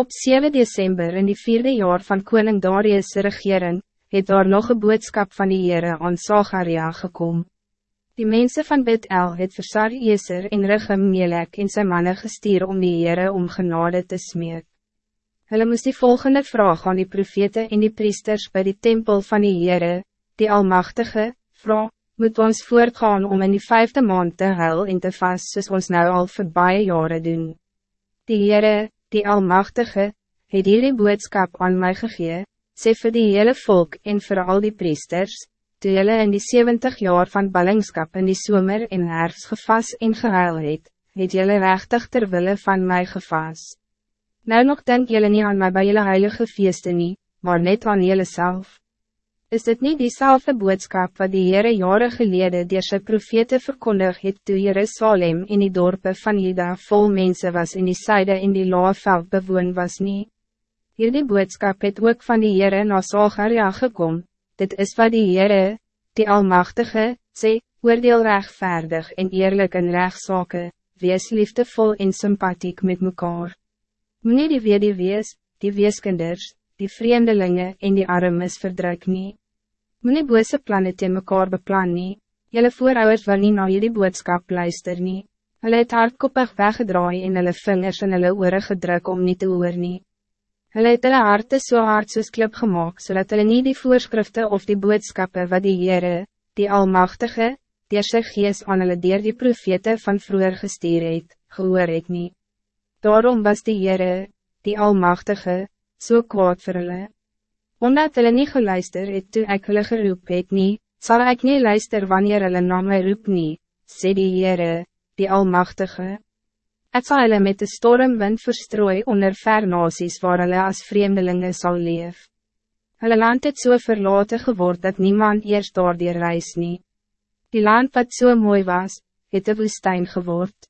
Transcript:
Op 7 december in die vierde jaar van koning Darius' regering, het daar nog een boodskap van die Heere aan Sagaria gekom. Die mensen van Bet-El het vir Sarieser en Rigem Melek en sy manne gestuur om die Heere om genade te smeek. Hulle moest die volgende vraag aan die profete en die priesters bij die tempel van die Heere, die Almachtige, vraag, moet ons voortgaan om in die vijfde maand te huil en te vast soos ons nou al vir baie jare doen. Die Heere, die Almachtige, het hierdie boodskap aan mij gegee, sê vir die hele volk en voor al die priesters, toe jylle in die 70 jaar van ballingskap in die somer en herfst gevas en gehuil het, het jylle rechtig terwille van mij gevas. Nou nog denk jylle niet aan mij bij jylle heilige feesten nie, maar net aan jylle self. Is dit niet diezelfde boodskap wat die Heere jaren geleden die sy profete verkondig het toe Jerusalem in die dorpen van Juda vol mensen was in die syde in die laafveld bewoon was niet? Hierdie boodskap het ook van die Heere na Sagaria gekom, dit is wat die Heere, die Almachtige, sê, oordeel rechtvaardig en eerlijk in rechtsake, wees liefdevol en sympathiek met mekaar. Meneer die weer die wees, die weeskinders, die vreemdelingen en die armes verdruk nie. Meneer bose plannen teen mekaar beplan nie, jylle voorouders wil nie na jullie boodskap luister nie. Hulle het hardkoppig weggedraai en hulle vingers in hulle oore gedruk om niet te hoor nie. Hulle het hulle harte so hard soos klip gemaakt, zodat hulle nie die voorschriften of die boodschappen wat die Heere, die Almachtige, die sy gees aan hulle dier die profete van vroeger gestuur het, gehoor het nie. Daarom was die Heere, die Almachtige, so kwaad vir hulle. Omdat hulle nie geluister het toe ek hulle geroep het nie, sal ek nie luister wanneer hulle na my roep nie, sê die Heere, die Almachtige. Het zal hulle met de stormwind verstrooi onder ver nasies waar hulle as vreemdelingen zal leef. Hulle land het so verlaten geword dat niemand eerst door die reis nie. Die land wat so mooi was, het de woestijn geword.